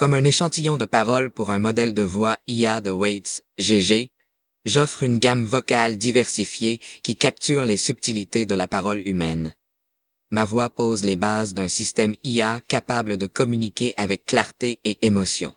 Comme un échantillon de parole pour un modèle de voix IA de Waits, GG, j'offre une gamme vocale diversifiée qui capture les subtilités de la parole humaine. Ma voix pose les bases d'un système IA capable de communiquer avec clarté et émotion.